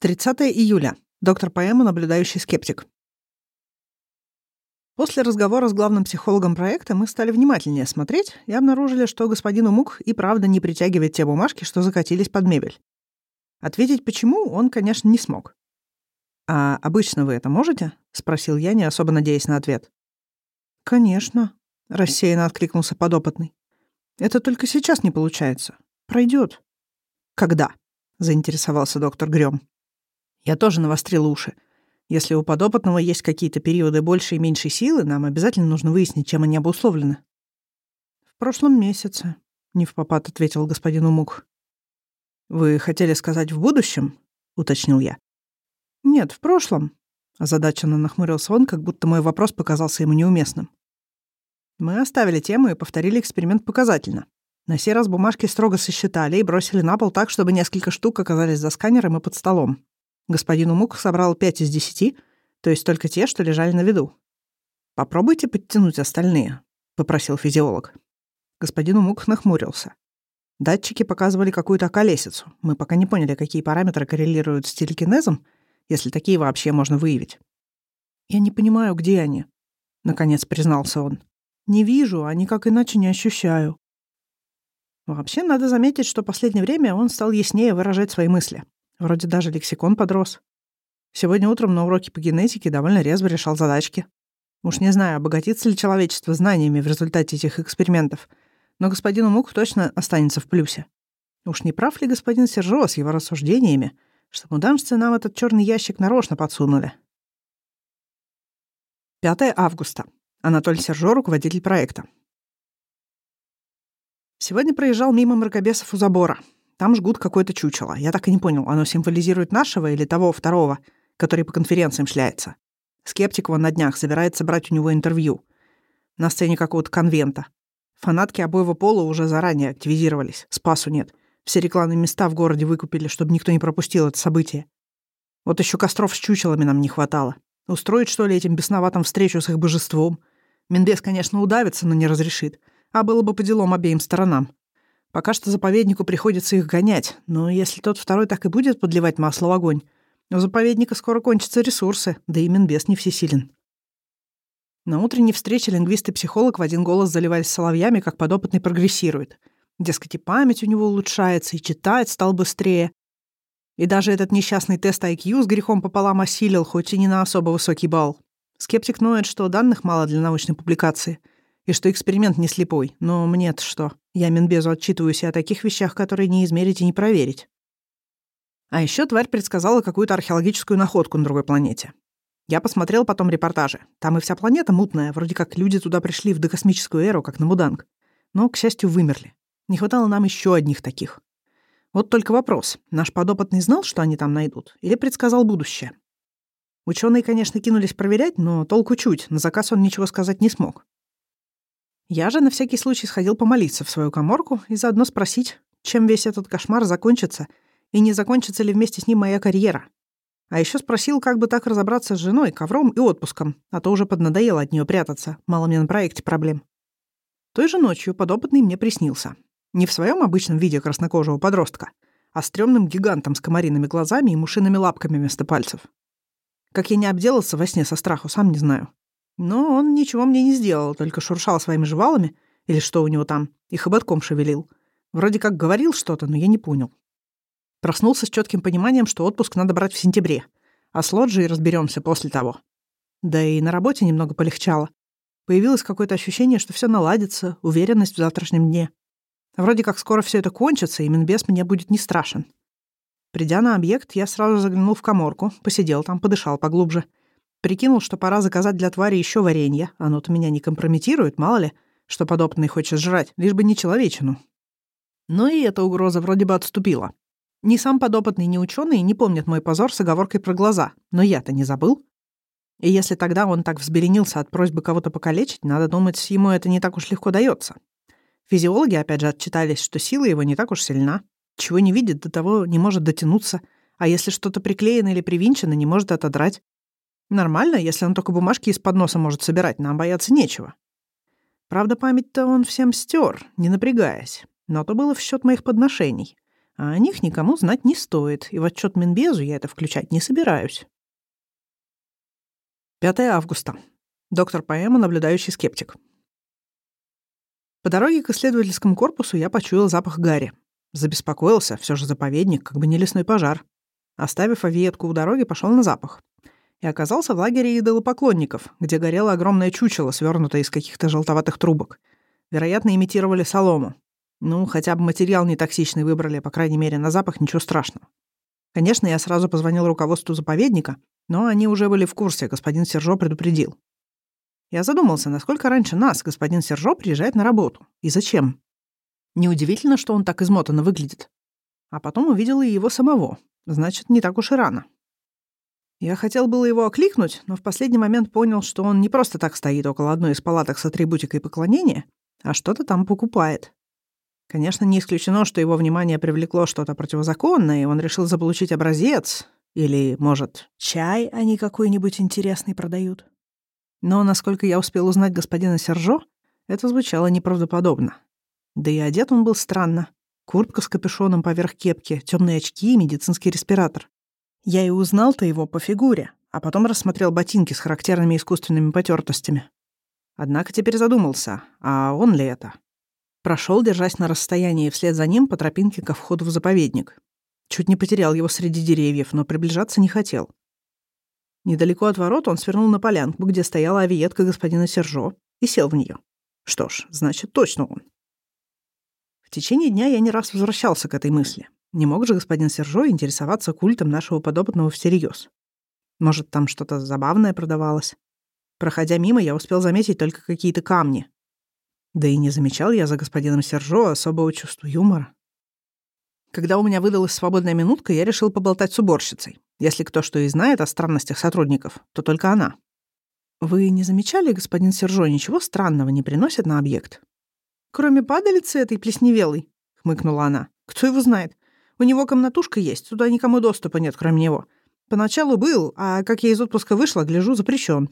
30 июля. Доктор Поэма, наблюдающий скептик. После разговора с главным психологом проекта мы стали внимательнее смотреть и обнаружили, что господину Мук и правда не притягивает те бумажки, что закатились под мебель. Ответить почему он, конечно, не смог. «А обычно вы это можете?» — спросил я, не особо надеясь на ответ. «Конечно», — рассеянно откликнулся подопытный. «Это только сейчас не получается. Пройдет. «Когда?» — заинтересовался доктор Грём. Я тоже навострил уши. Если у подопытного есть какие-то периоды большей и меньшей силы, нам обязательно нужно выяснить, чем они обусловлены. «В прошлом месяце», — не в попад ответил господин Умук. «Вы хотели сказать в будущем?» — уточнил я. «Нет, в прошлом», — озадаченно нахмурился он, как будто мой вопрос показался ему неуместным. Мы оставили тему и повторили эксперимент показательно. На сей раз бумажки строго сосчитали и бросили на пол так, чтобы несколько штук оказались за сканером и под столом. Господин Умук собрал пять из десяти, то есть только те, что лежали на виду. «Попробуйте подтянуть остальные», — попросил физиолог. Господин Умук нахмурился. Датчики показывали какую-то колесицу. Мы пока не поняли, какие параметры коррелируют с телекинезом, если такие вообще можно выявить. «Я не понимаю, где они», — наконец признался он. «Не вижу, а никак иначе не ощущаю». Вообще, надо заметить, что последнее время он стал яснее выражать свои мысли. Вроде даже лексикон подрос. Сегодня утром на уроке по генетике довольно резво решал задачки. Уж не знаю, обогатится ли человечество знаниями в результате этих экспериментов, но господину Мук точно останется в плюсе. Уж не прав ли господин Сержо с его рассуждениями, что муданжцы нам этот черный ящик нарочно подсунули? 5 августа. Анатолий Сержо, руководитель проекта. Сегодня проезжал мимо мракобесов у забора. Там жгут какое-то чучело. Я так и не понял, оно символизирует нашего или того второго, который по конференциям шляется. Вон на днях собирается брать у него интервью. На сцене какого-то конвента. Фанатки обоего пола уже заранее активизировались. Спасу нет. Все рекламные места в городе выкупили, чтобы никто не пропустил это событие. Вот еще костров с чучелами нам не хватало. Устроить, что ли, этим бесноватым встречу с их божеством? Минбес, конечно, удавится, но не разрешит. А было бы по делам обеим сторонам. Пока что заповеднику приходится их гонять, но если тот второй так и будет подливать масло в огонь, у заповедника скоро кончатся ресурсы, да и Минбес не всесилен. На утренней встрече лингвист и психолог в один голос заливались соловьями, как подопытный прогрессирует. Дескать, и память у него улучшается, и читать стал быстрее. И даже этот несчастный тест IQ с грехом пополам осилил, хоть и не на особо высокий балл. Скептик ноет, что данных мало для научной публикации — и что эксперимент не слепой. Но мне-то что? Я Минбезу отчитываюсь о таких вещах, которые не измерить и не проверить. А еще тварь предсказала какую-то археологическую находку на другой планете. Я посмотрел потом репортажи. Там и вся планета мутная, вроде как люди туда пришли в докосмическую эру, как на Муданг. Но, к счастью, вымерли. Не хватало нам еще одних таких. Вот только вопрос. Наш подопытный знал, что они там найдут? Или предсказал будущее? Ученые, конечно, кинулись проверять, но толку чуть. На заказ он ничего сказать не смог. Я же на всякий случай сходил помолиться в свою коморку и заодно спросить, чем весь этот кошмар закончится, и не закончится ли вместе с ним моя карьера. А еще спросил, как бы так разобраться с женой, ковром и отпуском, а то уже поднадоело от нее прятаться, мало мне на проекте проблем. Той же ночью подопытный мне приснился. Не в своем обычном виде краснокожего подростка, а стрёмным гигантом с комариными глазами и мушиными лапками вместо пальцев. Как я не обделался во сне со страху, сам не знаю. Но он ничего мне не сделал, только шуршал своими жвалами, или что у него там, и хоботком шевелил. Вроде как говорил что-то, но я не понял. Проснулся с четким пониманием, что отпуск надо брать в сентябре, а с лоджией разберемся после того. Да и на работе немного полегчало. Появилось какое-то ощущение, что все наладится, уверенность в завтрашнем дне. Вроде как скоро все это кончится, и Минбес мне будет не страшен. Придя на объект, я сразу заглянул в коморку, посидел там, подышал поглубже — Прикинул, что пора заказать для твари еще варенье. Оно-то меня не компрометирует, мало ли, что подобный хочет жрать, лишь бы не человечину. Но и эта угроза вроде бы отступила. Ни сам подопытный, ни ученый не помнят мой позор с оговоркой про глаза, но я-то не забыл. И если тогда он так взбеленился от просьбы кого-то покалечить, надо думать, ему это не так уж легко дается. Физиологи опять же отчитались, что сила его не так уж сильна. Чего не видит, до того не может дотянуться, а если что-то приклеено или привинчено, не может отодрать. Нормально, если он только бумажки из-под носа может собирать, нам бояться нечего. Правда, память-то он всем стер, не напрягаясь. Но то было в счет моих подношений. А о них никому знать не стоит, и в отчет Минбезу я это включать не собираюсь. 5 августа. Доктор Поэма, наблюдающий скептик. По дороге к исследовательскому корпусу я почуял запах гари. Забеспокоился, все же заповедник, как бы не лесной пожар. Оставив авиетку у дороги, пошел на запах. И оказался в лагере идолопоклонников, где горело огромное чучело, свернутое из каких-то желтоватых трубок. Вероятно, имитировали солому. Ну, хотя бы материал не токсичный выбрали, по крайней мере, на запах ничего страшного. Конечно, я сразу позвонил руководству заповедника, но они уже были в курсе, господин Сержо предупредил. Я задумался, насколько раньше нас господин Сержо приезжает на работу. И зачем? Неудивительно, что он так измотанно выглядит. А потом увидел и его самого. Значит, не так уж и рано. Я хотел было его окликнуть, но в последний момент понял, что он не просто так стоит около одной из палаток с атрибутикой поклонения, а что-то там покупает. Конечно, не исключено, что его внимание привлекло что-то противозаконное, и он решил заполучить образец. Или, может, чай они какой-нибудь интересный продают. Но, насколько я успел узнать господина Сержо, это звучало неправдоподобно. Да и одет он был странно. Куртка с капюшоном поверх кепки, темные очки и медицинский респиратор. Я и узнал-то его по фигуре, а потом рассмотрел ботинки с характерными искусственными потертостями. Однако теперь задумался, а он ли это? Прошел, держась на расстоянии вслед за ним по тропинке ко входу в заповедник. Чуть не потерял его среди деревьев, но приближаться не хотел. Недалеко от ворот он свернул на полянку, где стояла авиетка господина Сержо, и сел в нее. Что ж, значит, точно он. В течение дня я не раз возвращался к этой мысли. Не мог же господин Сержо интересоваться культом нашего подопытного всерьез. Может, там что-то забавное продавалось? Проходя мимо, я успел заметить только какие-то камни, да и не замечал я за господином Сержо особого чувства юмора. Когда у меня выдалась свободная минутка, я решил поболтать с уборщицей. Если кто что и знает о странностях сотрудников, то только она. «Вы не замечали, господин Сержо, ничего странного не приносит на объект?» «Кроме падалицы этой плесневелой», — хмыкнула она. «Кто его знает? У него комнатушка есть, туда никому доступа нет, кроме него. Поначалу был, а как я из отпуска вышла, гляжу, запрещен.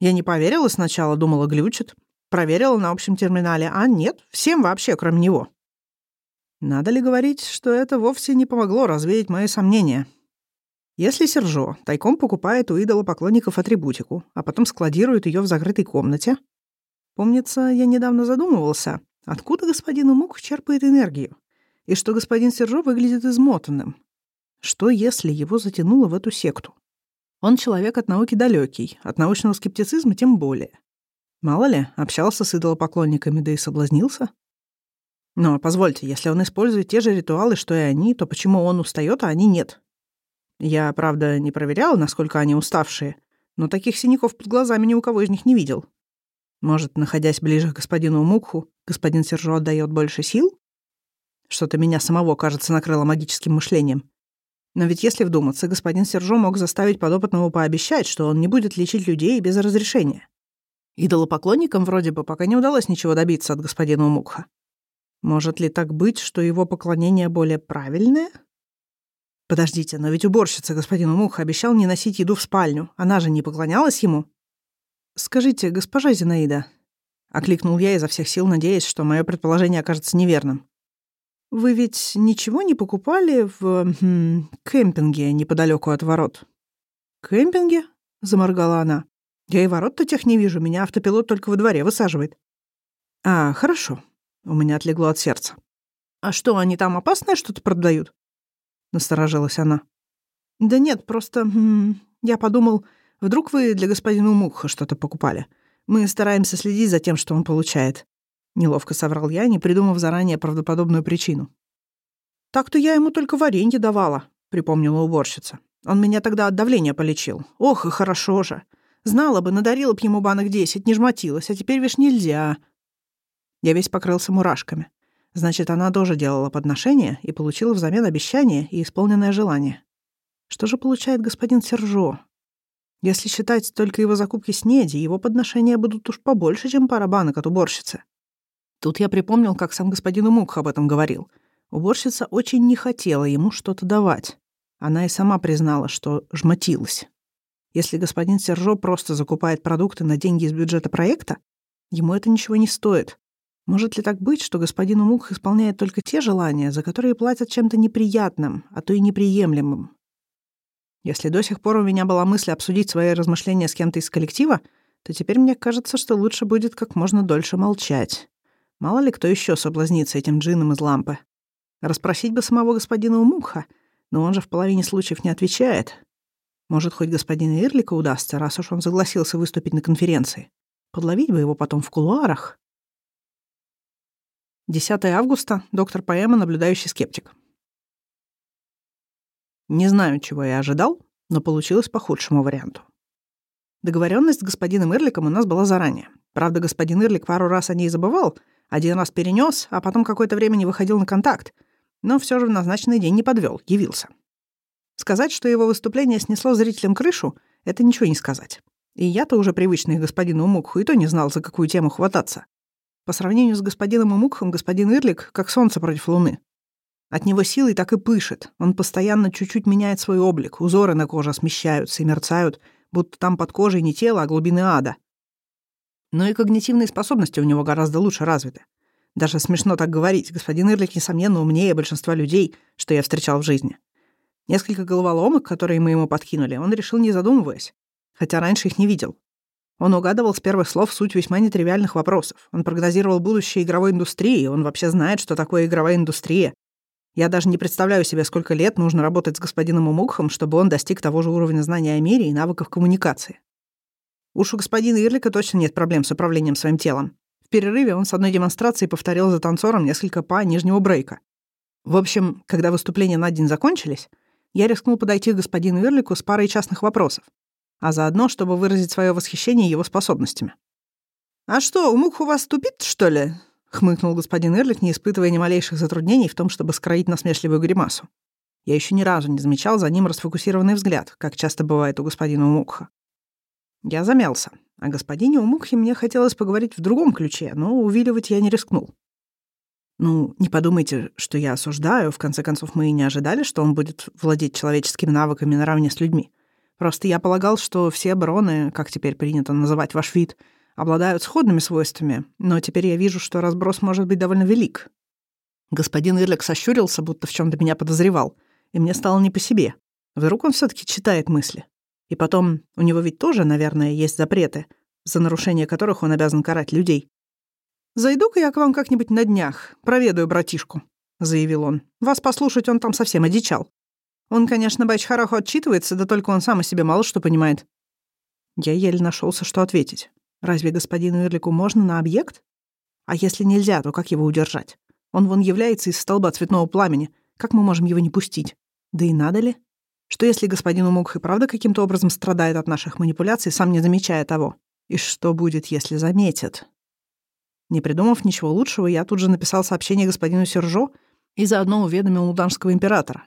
Я не поверила сначала, думала, глючит. Проверила на общем терминале, а нет, всем вообще, кроме него. Надо ли говорить, что это вовсе не помогло развеять мои сомнения? Если Сержо тайком покупает у идола поклонников атрибутику, а потом складирует ее в закрытой комнате, помнится, я недавно задумывался, откуда господин Умук черпает энергию, и что господин Сержо выглядит измотанным. Что, если его затянуло в эту секту? Он человек от науки далекий, от научного скептицизма тем более. Мало ли, общался с идолопоклонниками, да и соблазнился. Но позвольте, если он использует те же ритуалы, что и они, то почему он устает, а они нет? Я, правда, не проверял, насколько они уставшие, но таких синяков под глазами ни у кого из них не видел. Может, находясь ближе к господину Мукху, господин Сержо отдает больше сил? Что-то меня самого, кажется, накрыло магическим мышлением. Но ведь если вдуматься, господин Сержо мог заставить подопытного пообещать, что он не будет лечить людей без разрешения. Идолопоклонникам вроде бы пока не удалось ничего добиться от господина Умукха. Может ли так быть, что его поклонение более правильное? Подождите, но ведь уборщица господину Умукха обещал не носить еду в спальню. Она же не поклонялась ему? Скажите, госпожа Зинаида, — окликнул я изо всех сил, надеясь, что мое предположение окажется неверным. «Вы ведь ничего не покупали в хм, кемпинге неподалеку от ворот?» «Кемпинге?» — заморгала она. Я и ворот-то тех не вижу, меня автопилот только во дворе высаживает. А, хорошо. У меня отлегло от сердца. А что, они там опасное что-то продают? Насторожилась она. Да нет, просто м -м, я подумал, вдруг вы для господина Муха что-то покупали. Мы стараемся следить за тем, что он получает. Неловко соврал я, не придумав заранее правдоподобную причину. «Так-то я ему только варенье давала», — припомнила уборщица. «Он меня тогда от давления полечил. Ох, и хорошо же. Знала бы, надарила б ему банок десять, не жмотилась, а теперь вишь нельзя. Я весь покрылся мурашками. Значит, она тоже делала подношение и получила взамен обещание и исполненное желание. Что же получает господин Сержо? Если считать только его закупки снеди, его подношения будут уж побольше, чем пара банок от уборщицы. Тут я припомнил, как сам господин Умук об этом говорил. Уборщица очень не хотела ему что-то давать. Она и сама признала, что жмотилась. Если господин Сержо просто закупает продукты на деньги из бюджета проекта, ему это ничего не стоит. Может ли так быть, что господин Умух исполняет только те желания, за которые платят чем-то неприятным, а то и неприемлемым? Если до сих пор у меня была мысль обсудить свои размышления с кем-то из коллектива, то теперь мне кажется, что лучше будет как можно дольше молчать. Мало ли кто еще соблазнится этим джином из лампы. Расспросить бы самого господина Умуха, но он же в половине случаев не отвечает. Может, хоть господина Ирлика удастся, раз уж он согласился выступить на конференции. Подловить бы его потом в кулуарах. 10 августа, доктор Поэма, наблюдающий скептик. Не знаю, чего я ожидал, но получилось по худшему варианту. Договоренность с господином Ирликом у нас была заранее. Правда, господин Ирлик пару раз о ней забывал, один раз перенес, а потом какое-то время не выходил на контакт. Но все же в назначенный день не подвел, явился. Сказать, что его выступление снесло зрителям крышу, это ничего не сказать. И я-то уже привычный господину Умукху и то не знал, за какую тему хвататься. По сравнению с господином Умукхом, господин Ирлик как солнце против луны. От него силой так и пышет. Он постоянно чуть-чуть меняет свой облик, узоры на коже смещаются и мерцают, будто там под кожей не тело, а глубины ада. Но и когнитивные способности у него гораздо лучше развиты. Даже смешно так говорить. Господин Ирлик, несомненно, умнее большинства людей, что я встречал в жизни. Несколько головоломок, которые мы ему подкинули, он решил не задумываясь, хотя раньше их не видел. Он угадывал с первых слов суть весьма нетривиальных вопросов. Он прогнозировал будущее игровой индустрии, он вообще знает, что такое игровая индустрия. Я даже не представляю себе, сколько лет нужно работать с господином Умукхом, чтобы он достиг того же уровня знания о мире и навыков коммуникации. Уж у господина Ирлика точно нет проблем с управлением своим телом. В перерыве он с одной демонстрацией повторил за танцором несколько па нижнего брейка. В общем, когда выступления на день закончились, я рискнул подойти к господину Ирлику с парой частных вопросов а заодно, чтобы выразить свое восхищение его способностями. «А что, Умук у вас тупит, что ли?» — хмыкнул господин Эрлик, не испытывая ни малейших затруднений в том, чтобы скроить насмешливую гримасу. Я еще ни разу не замечал за ним расфокусированный взгляд, как часто бывает у господина Умукха. Я замялся. О господине Умукхе мне хотелось поговорить в другом ключе, но увиливать я не рискнул. Ну, не подумайте, что я осуждаю. В конце концов, мы и не ожидали, что он будет владеть человеческими навыками наравне с людьми. Просто я полагал, что все броны, как теперь принято называть ваш вид, обладают сходными свойствами, но теперь я вижу, что разброс может быть довольно велик. Господин Ирлик сощурился, будто в чем то меня подозревал, и мне стало не по себе. Вдруг он все таки читает мысли. И потом, у него ведь тоже, наверное, есть запреты, за нарушение которых он обязан карать людей. «Зайду-ка я к вам как-нибудь на днях, проведаю братишку», — заявил он. «Вас послушать он там совсем одичал». Он, конечно, Байчхараху отчитывается, да только он сам о себе мало что понимает. Я еле нашелся, что ответить. Разве господину Ирлику можно на объект? А если нельзя, то как его удержать? Он вон является из столба цветного пламени. Как мы можем его не пустить? Да и надо ли? Что если господин Умук и правда каким-то образом страдает от наших манипуляций, сам не замечая того? И что будет, если заметит? Не придумав ничего лучшего, я тут же написал сообщение господину Сержо и заодно уведомил муданского императора.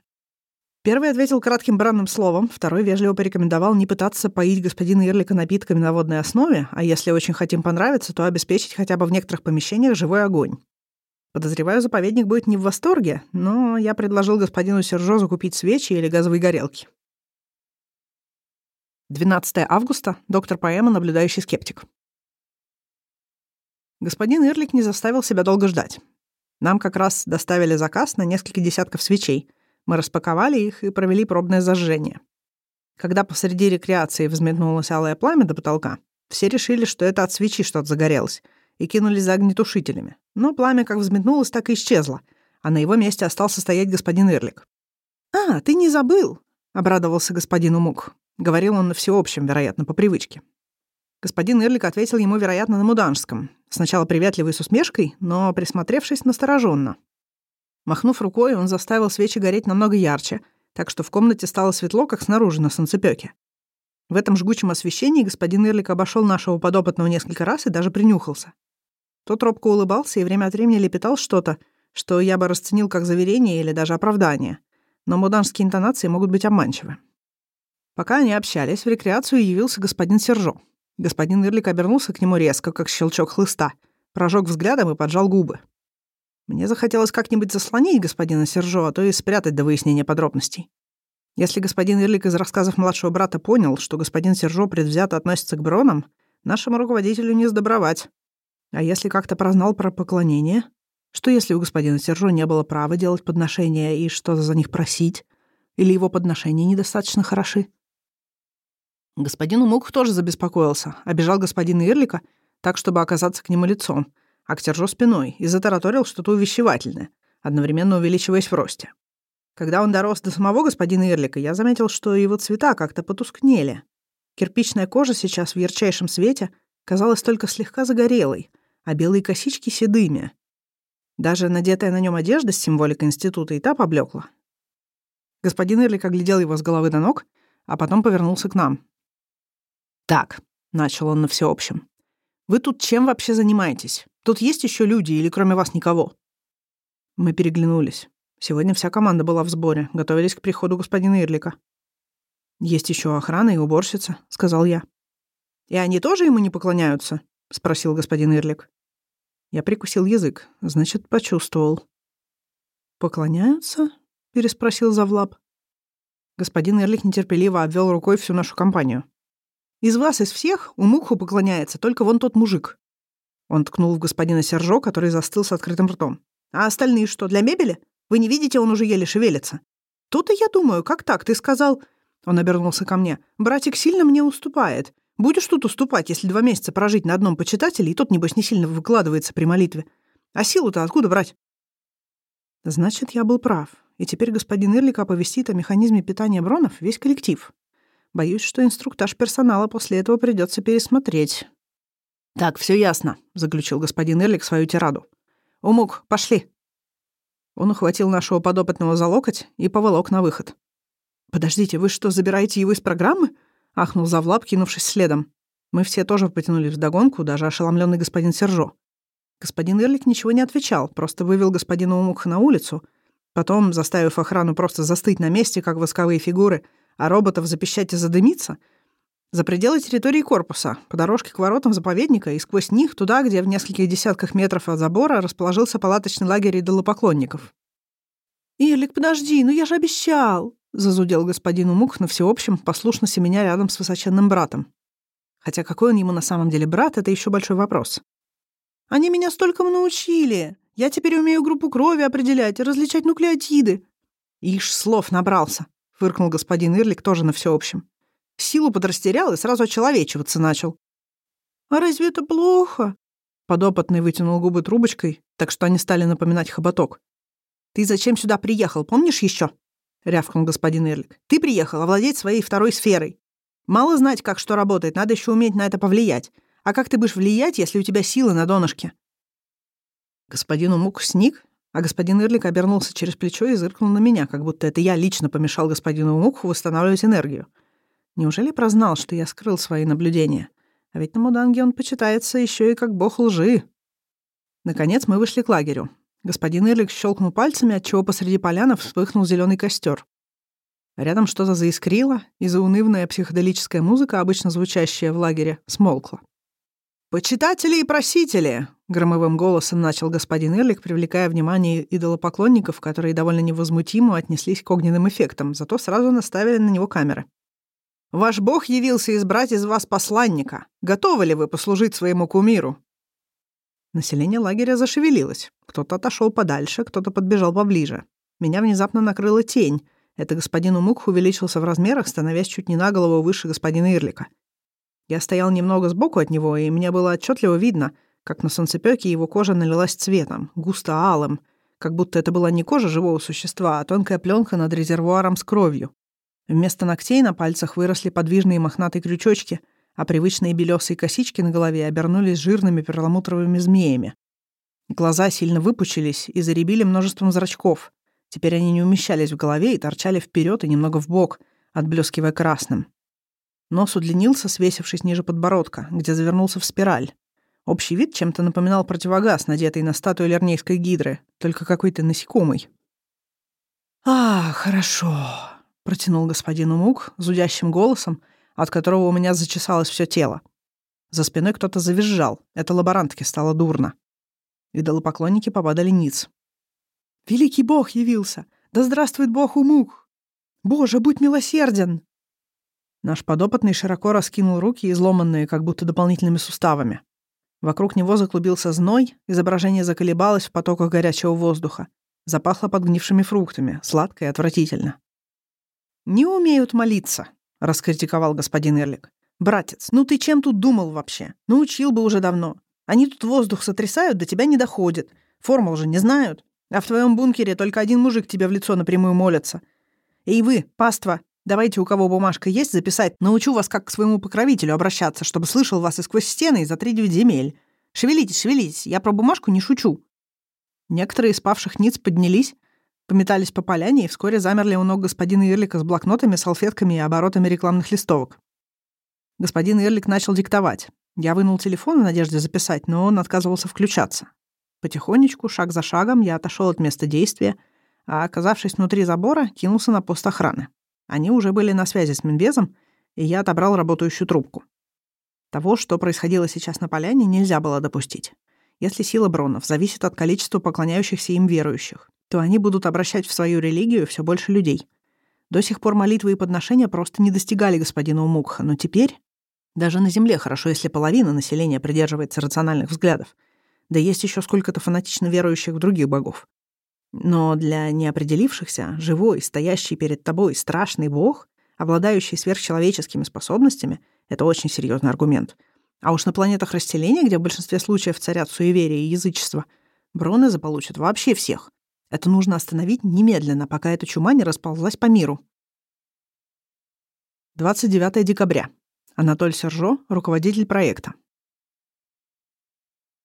Первый ответил кратким бранным словом, второй вежливо порекомендовал не пытаться поить господина Ирлика напитками на водной основе, а если очень хотим понравиться, то обеспечить хотя бы в некоторых помещениях живой огонь. Подозреваю, заповедник будет не в восторге, но я предложил господину Сержо закупить свечи или газовые горелки. 12 августа. Доктор Поэма, наблюдающий скептик. Господин Ирлик не заставил себя долго ждать. Нам как раз доставили заказ на несколько десятков свечей — мы распаковали их и провели пробное зажжение. Когда посреди рекреации взметнулось алое пламя до потолка, все решили, что это от свечи что-то загорелось, и кинулись за огнетушителями. Но пламя как взметнулось, так и исчезло, а на его месте остался стоять господин Ирлик. «А, ты не забыл!» — обрадовался господин Умук. Говорил он на всеобщем, вероятно, по привычке. Господин Ирлик ответил ему, вероятно, на муданском. Сначала приветливый с усмешкой, но, присмотревшись, настороженно. Махнув рукой, он заставил свечи гореть намного ярче, так что в комнате стало светло, как снаружи на солнцепёке. В этом жгучем освещении господин Ирлик обошел нашего подопытного несколько раз и даже принюхался. Тот робко улыбался и время от времени лепетал что-то, что я бы расценил как заверение или даже оправдание. Но муданские интонации могут быть обманчивы. Пока они общались, в рекреацию явился господин Сержо. Господин Ирлик обернулся к нему резко, как щелчок хлыста, прожег взглядом и поджал губы. Мне захотелось как-нибудь заслонить господина Сержо, а то и спрятать до выяснения подробностей. Если господин Ирлик из рассказов младшего брата понял, что господин Сержо предвзято относится к Бронам, нашему руководителю не сдобровать. А если как-то прознал про поклонение? Что если у господина Сержо не было права делать подношения и что-то за них просить? Или его подношения недостаточно хороши? Господин Умук тоже забеспокоился, обижал господина Ирлика так, чтобы оказаться к нему лицом, а к Сержо спиной, и затараторил что-то увещевательное, одновременно увеличиваясь в росте. Когда он дорос до самого господина Ирлика, я заметил, что его цвета как-то потускнели. Кирпичная кожа сейчас в ярчайшем свете казалась только слегка загорелой, а белые косички — седыми. Даже надетая на нем одежда с символикой института и та поблекла. Господин Ирлик оглядел его с головы до ног, а потом повернулся к нам. «Так», — начал он на всеобщем, — «вы тут чем вообще занимаетесь? Тут есть еще люди или кроме вас никого?» Мы переглянулись. Сегодня вся команда была в сборе, готовились к приходу господина Ирлика. «Есть еще охрана и уборщица», — сказал я. «И они тоже ему не поклоняются?» — спросил господин Ирлик. Я прикусил язык, значит, почувствовал. «Поклоняются?» — переспросил Завлаб. Господин Эрлих нетерпеливо обвел рукой всю нашу компанию. «Из вас, из всех, у Муху поклоняется только вон тот мужик». Он ткнул в господина Сержо, который застыл с открытым ртом. «А остальные что, для мебели? Вы не видите, он уже еле шевелится». «Тут и я думаю, как так? Ты сказал...» Он обернулся ко мне. «Братик сильно мне уступает. Будешь тут уступать, если два месяца прожить на одном почитателе, и тот, небось, не сильно выкладывается при молитве. А силу-то откуда брать? Значит, я был прав. И теперь господин Ирлик оповестит о механизме питания бронов весь коллектив. Боюсь, что инструктаж персонала после этого придется пересмотреть. «Так, все ясно», — заключил господин Эрлик свою тираду. «Умук, пошли». Он ухватил нашего подопытного за локоть и поволок на выход. «Подождите, вы что, забираете его из программы?» — ахнул Завлап, кинувшись следом. Мы все тоже потянулись вдогонку, даже ошеломленный господин Сержо. Господин Ирлик ничего не отвечал, просто вывел господина Умуха на улицу, потом, заставив охрану просто застыть на месте, как восковые фигуры, а роботов запищать и задымиться, за пределы территории корпуса, по дорожке к воротам заповедника и сквозь них туда, где в нескольких десятках метров от забора расположился палаточный лагерь идолопоклонников. «Ирлик, подожди, ну я же обещал!» — зазудел господин Умук на всеобщем, послушно семеня рядом с высоченным братом. Хотя какой он ему на самом деле брат, это еще большой вопрос. «Они меня столькому научили! Я теперь умею группу крови определять и различать нуклеотиды!» «Ишь, слов набрался!» — фыркнул господин Ирлик тоже на всеобщем. Силу подрастерял и сразу очеловечиваться начал. «А разве это плохо?» Подопытный вытянул губы трубочкой, так что они стали напоминать хоботок. «Ты зачем сюда приехал, помнишь еще? — рявкнул господин Эрлик. «Ты приехал овладеть своей второй сферой. Мало знать, как что работает, надо еще уметь на это повлиять. А как ты будешь влиять, если у тебя сила на донышке?» Господин Умук сник, а господин Ирлик обернулся через плечо и зыркнул на меня, как будто это я лично помешал господину Умуку восстанавливать энергию. Неужели прознал, что я скрыл свои наблюдения? А ведь на Муданге он почитается еще и как бог лжи. Наконец мы вышли к лагерю. Господин Эрлик щелкнул пальцами, отчего посреди поляны вспыхнул зеленый костер. Рядом что-то заискрило, и заунывная психоделическая музыка, обычно звучащая в лагере, смолкла. «Почитатели и просители!» — громовым голосом начал господин Эрлик, привлекая внимание идолопоклонников, которые довольно невозмутимо отнеслись к огненным эффектам, зато сразу наставили на него камеры. «Ваш бог явился избрать из вас посланника. Готовы ли вы послужить своему кумиру?» Население лагеря зашевелилось. Кто-то отошел подальше, кто-то подбежал поближе. Меня внезапно накрыла тень. Это господин Умук увеличился в размерах, становясь чуть не на голову выше господина Ирлика. Я стоял немного сбоку от него, и мне было отчетливо видно, как на солнцепёке его кожа налилась цветом, густо алым, как будто это была не кожа живого существа, а тонкая пленка над резервуаром с кровью. Вместо ногтей на пальцах выросли подвижные мохнатые крючочки — а привычные белесые косички на голове обернулись жирными перламутровыми змеями. Глаза сильно выпучились и заребили множеством зрачков. Теперь они не умещались в голове и торчали вперед и немного в бок, отблескивая красным. Нос удлинился, свесившись ниже подбородка, где завернулся в спираль. Общий вид чем-то напоминал противогаз, надетый на статую лернейской гидры, только какой-то насекомый. «А, хорошо», — протянул господин Умук зудящим голосом, от которого у меня зачесалось все тело. За спиной кто-то завизжал. Это лаборантке стало дурно. Идолопоклонники попадали ниц. «Великий бог явился! Да здравствует бог Умук! Боже, будь милосерден!» Наш подопытный широко раскинул руки, изломанные как будто дополнительными суставами. Вокруг него заклубился зной, изображение заколебалось в потоках горячего воздуха. Запахло подгнившими фруктами, сладко и отвратительно. «Не умеют молиться», — раскритиковал господин Эрлик. «Братец, ну ты чем тут думал вообще? Научил бы уже давно. Они тут воздух сотрясают, до тебя не доходит. Формул же не знают. А в твоем бункере только один мужик тебе в лицо напрямую молится. Эй вы, паства, давайте у кого бумажка есть записать, научу вас как к своему покровителю обращаться, чтобы слышал вас и сквозь стены, и за три земель. Шевелитесь, шевелитесь, я про бумажку не шучу». Некоторые из павших ниц поднялись, пометались по поляне и вскоре замерли у ног господина Ирлика с блокнотами, салфетками и оборотами рекламных листовок. Господин Ирлик начал диктовать. Я вынул телефон в надежде записать, но он отказывался включаться. Потихонечку, шаг за шагом, я отошел от места действия, а, оказавшись внутри забора, кинулся на пост охраны. Они уже были на связи с Минбезом, и я отобрал работающую трубку. Того, что происходило сейчас на поляне, нельзя было допустить. Если сила Бронов зависит от количества поклоняющихся им верующих, то они будут обращать в свою религию все больше людей. До сих пор молитвы и подношения просто не достигали господина Умукха, но теперь даже на Земле хорошо, если половина населения придерживается рациональных взглядов — да есть еще сколько-то фанатично верующих в других богов. Но для неопределившихся живой, стоящий перед тобой страшный бог, обладающий сверхчеловеческими способностями, это очень серьезный аргумент. А уж на планетах расселения, где в большинстве случаев царят суеверие и язычество, броны заполучат вообще всех. Это нужно остановить немедленно, пока эта чума не расползлась по миру. 29 декабря. Анатоль Сержо, руководитель проекта.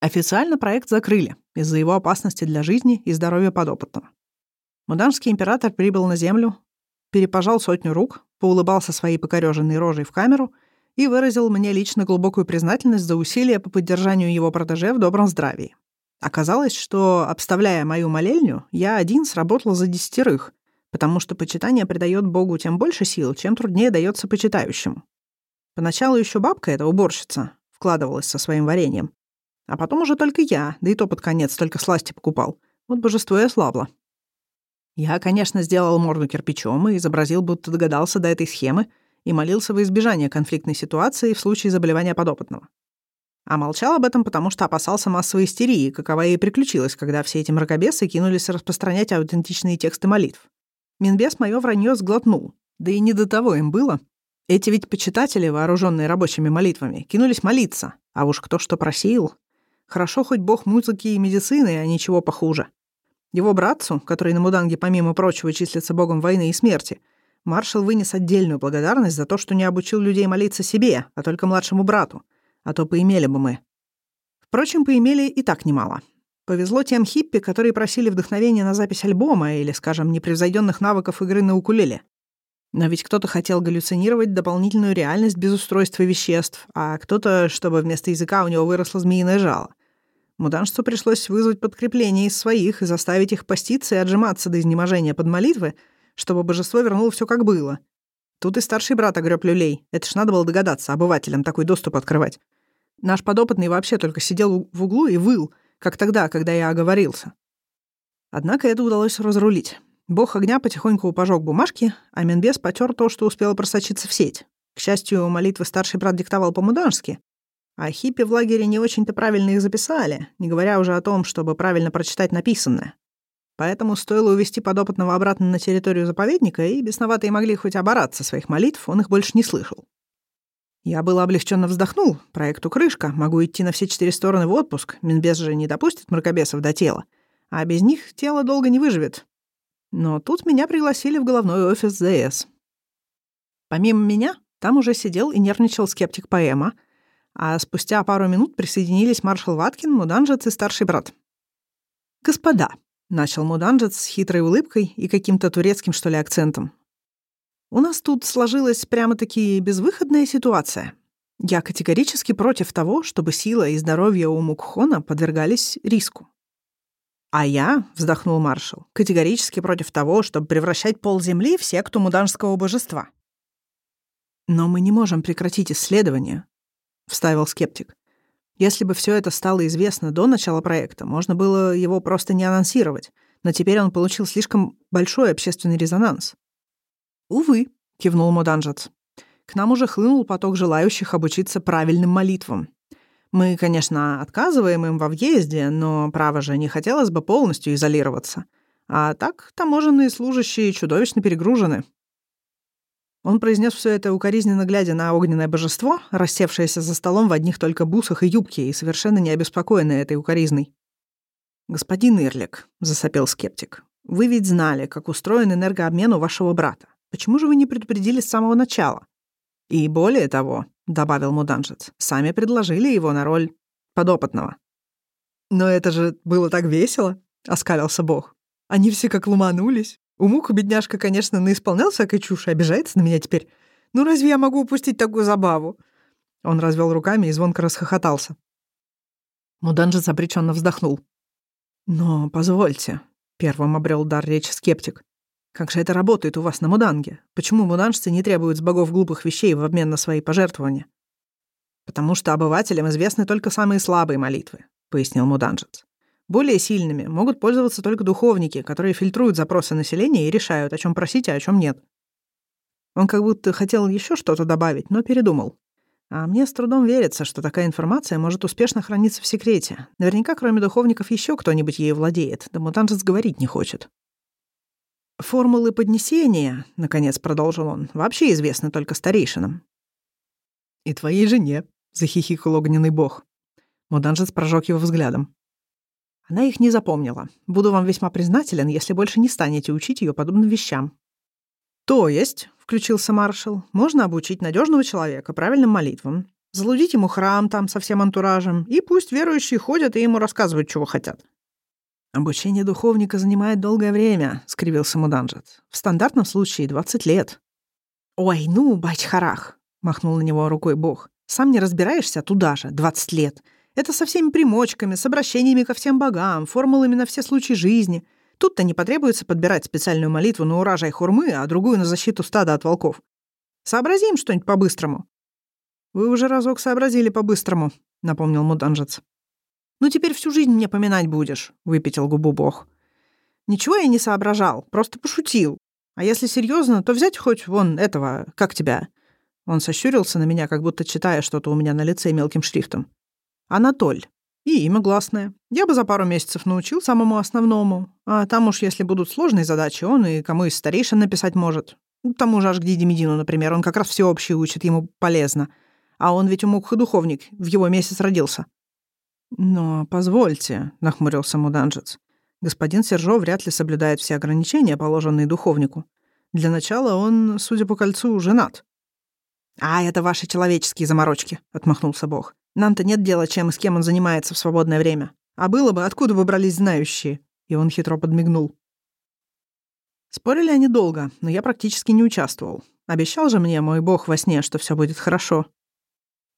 Официально проект закрыли из-за его опасности для жизни и здоровья подопытного. Муданский император прибыл на Землю, перепожал сотню рук, поулыбался своей покореженной рожей в камеру и выразил мне лично глубокую признательность за усилия по поддержанию его протеже в добром здравии. Оказалось, что, обставляя мою молельню, я один сработал за десятерых, потому что почитание придает Богу тем больше сил, чем труднее дается почитающему. Поначалу еще бабка, эта уборщица, вкладывалась со своим вареньем, а потом уже только я, да и то под конец только сласти покупал. Вот божество и ослабло. Я, конечно, сделал морду кирпичом и изобразил, будто догадался до этой схемы и молился во избежание конфликтной ситуации в случае заболевания подопытного. А молчал об этом, потому что опасался массовой истерии, какова и приключилась, когда все эти мракобесы кинулись распространять аутентичные тексты молитв. Минбес моё вранье сглотнул. Да и не до того им было. Эти ведь почитатели, вооруженные рабочими молитвами, кинулись молиться. А уж кто что просил. Хорошо хоть бог музыки и медицины, а ничего похуже. Его братцу, который на Муданге, помимо прочего, числится богом войны и смерти, маршал вынес отдельную благодарность за то, что не обучил людей молиться себе, а только младшему брату, а то поимели бы мы. Впрочем, поимели и так немало. Повезло тем хиппи, которые просили вдохновения на запись альбома или, скажем, непревзойденных навыков игры на укулеле. Но ведь кто-то хотел галлюцинировать дополнительную реальность без устройства веществ, а кто-то, чтобы вместо языка у него выросло змеиное жало. Муданшцу пришлось вызвать подкрепление из своих и заставить их поститься и отжиматься до изнеможения под молитвы, чтобы божество вернуло все как было. Тут и старший брат огреб люлей. Это ж надо было догадаться, обывателям такой доступ открывать. Наш подопытный вообще только сидел в углу и выл, как тогда, когда я оговорился. Однако это удалось разрулить. Бог огня потихоньку пожег бумажки, а Менбес потер то, что успело просочиться в сеть. К счастью, молитвы старший брат диктовал по-мудански, а хиппи в лагере не очень-то правильно их записали, не говоря уже о том, чтобы правильно прочитать написанное. Поэтому стоило увести подопытного обратно на территорию заповедника, и бесноватые могли хоть обораться своих молитв, он их больше не слышал. Я было облегченно вздохнул. Проекту крышка. Могу идти на все четыре стороны в отпуск. Минбес же не допустит мракобесов до тела. А без них тело долго не выживет. Но тут меня пригласили в головной офис ЗС. Помимо меня, там уже сидел и нервничал скептик поэма, а спустя пару минут присоединились маршал Ваткин, Муданжец и старший брат. «Господа», — начал Муданжец с хитрой улыбкой и каким-то турецким, что ли, акцентом, «у нас тут сложилась прямо-таки безвыходная ситуация. Я категорически против того, чтобы сила и здоровье у Мукхона подвергались риску. А я, вздохнул маршал, категорически против того, чтобы превращать пол земли в секту муданского божества. Но мы не можем прекратить исследование, вставил скептик. Если бы все это стало известно до начала проекта, можно было его просто не анонсировать, но теперь он получил слишком большой общественный резонанс. «Увы», — кивнул Муданжец. «К нам уже хлынул поток желающих обучиться правильным молитвам. Мы, конечно, отказываем им во въезде, но, право же, не хотелось бы полностью изолироваться. А так таможенные служащие чудовищно перегружены. Он произнес все это укоризненно глядя на огненное божество, рассевшееся за столом в одних только бусах и юбке и совершенно не обеспокоенное этой укоризной. «Господин Ирлик», — засопел скептик, — «вы ведь знали, как устроен энергообмен у вашего брата. Почему же вы не предупредили с самого начала?» «И более того», — добавил Муданжец, — «сами предложили его на роль подопытного». «Но это же было так весело», — оскалился Бог. «Они все как ломанулись. Умука, бедняжка, конечно, наисполнял всякой чуши, обижается на меня теперь. Ну разве я могу упустить такую забаву?» Он развел руками и звонко расхохотался. Муданжец обреченно вздохнул. «Но позвольте», — первым обрел дар речи скептик. «Как же это работает у вас на Муданге? Почему муданжцы не требуют с богов глупых вещей в обмен на свои пожертвования?» «Потому что обывателям известны только самые слабые молитвы», — пояснил муданжец. Более сильными могут пользоваться только духовники, которые фильтруют запросы населения и решают, о чем просить, а о чем нет. Он как будто хотел еще что-то добавить, но передумал. А мне с трудом верится, что такая информация может успешно храниться в секрете. Наверняка, кроме духовников, еще кто-нибудь ею владеет, да мутанжец говорить не хочет. «Формулы поднесения», — наконец продолжил он, — «вообще известны только старейшинам». «И твоей жене», — захихикал огненный бог. Муданжец прожег его взглядом. Она их не запомнила. Буду вам весьма признателен, если больше не станете учить ее подобным вещам. То есть, включился маршал, можно обучить надежного человека правильным молитвам, залудить ему храм там со всем антуражем, и пусть верующие ходят и ему рассказывают, чего хотят. «Обучение духовника занимает долгое время», — скривился Муданжет. «В стандартном случае 20 лет». «Ой, ну, бать-харах», — махнул на него рукой бог. «Сам не разбираешься туда же, 20 лет. Это со всеми примочками, с обращениями ко всем богам, формулами на все случаи жизни. Тут-то не потребуется подбирать специальную молитву на урожай хурмы, а другую на защиту стада от волков. Сообразим что-нибудь по-быстрому». «Вы уже разок сообразили по-быстрому», — напомнил муданжец. «Ну теперь всю жизнь мне поминать будешь», — выпятил губу бог. «Ничего я не соображал, просто пошутил. А если серьезно, то взять хоть вон этого, как тебя». Он сощурился на меня, как будто читая что-то у меня на лице мелким шрифтом. Анатоль. И имя гласное. Я бы за пару месяцев научил самому основному. А там уж, если будут сложные задачи, он и кому из старейшин написать может. К тому же Ашгди Медину, например, он как раз всеобщий учит, ему полезно. А он ведь умук духовник, в его месяц родился. «Но позвольте», — нахмурился муданжец. «Господин Сержо вряд ли соблюдает все ограничения, положенные духовнику. Для начала он, судя по кольцу, женат». «А, это ваши человеческие заморочки», — отмахнулся Бог. Нам-то нет дела, чем и с кем он занимается в свободное время. А было бы, откуда бы брались знающие?» И он хитро подмигнул. Спорили они долго, но я практически не участвовал. Обещал же мне мой бог во сне, что все будет хорошо.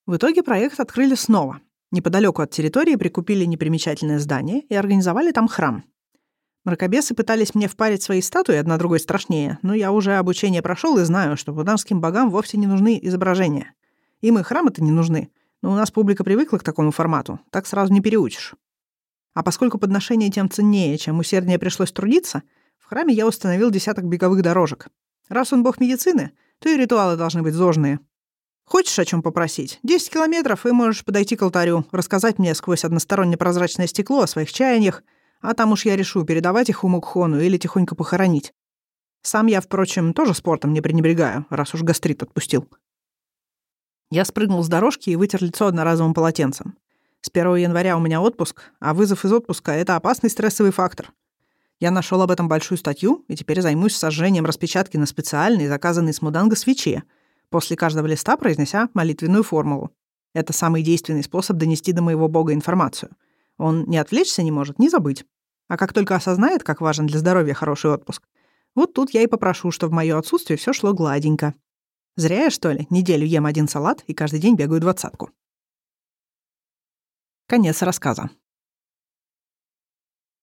В итоге проект открыли снова. Неподалеку от территории прикупили непримечательное здание и организовали там храм. Мракобесы пытались мне впарить свои статуи, одна другой страшнее, но я уже обучение прошел и знаю, что буданским богам вовсе не нужны изображения. Им и храмы-то не нужны. Но у нас публика привыкла к такому формату, так сразу не переучишь. А поскольку подношение тем ценнее, чем усерднее пришлось трудиться, в храме я установил десяток беговых дорожек. Раз он бог медицины, то и ритуалы должны быть зожные. Хочешь о чем попросить? Десять километров, и можешь подойти к алтарю, рассказать мне сквозь одностороннее прозрачное стекло о своих чаяниях, а там уж я решу, передавать их Умукхону или тихонько похоронить. Сам я, впрочем, тоже спортом не пренебрегаю, раз уж гастрит отпустил. Я спрыгнул с дорожки и вытер лицо одноразовым полотенцем. С 1 января у меня отпуск, а вызов из отпуска — это опасный стрессовый фактор. Я нашел об этом большую статью и теперь займусь сожжением распечатки на специальной, заказанной с Муданга свече, после каждого листа произнеся молитвенную формулу. Это самый действенный способ донести до моего бога информацию. Он не отвлечься не может, не забыть. А как только осознает, как важен для здоровья хороший отпуск, вот тут я и попрошу, чтобы в моё отсутствие все шло гладенько. Зря я, что ли, неделю ем один салат и каждый день бегаю двадцатку. Конец рассказа.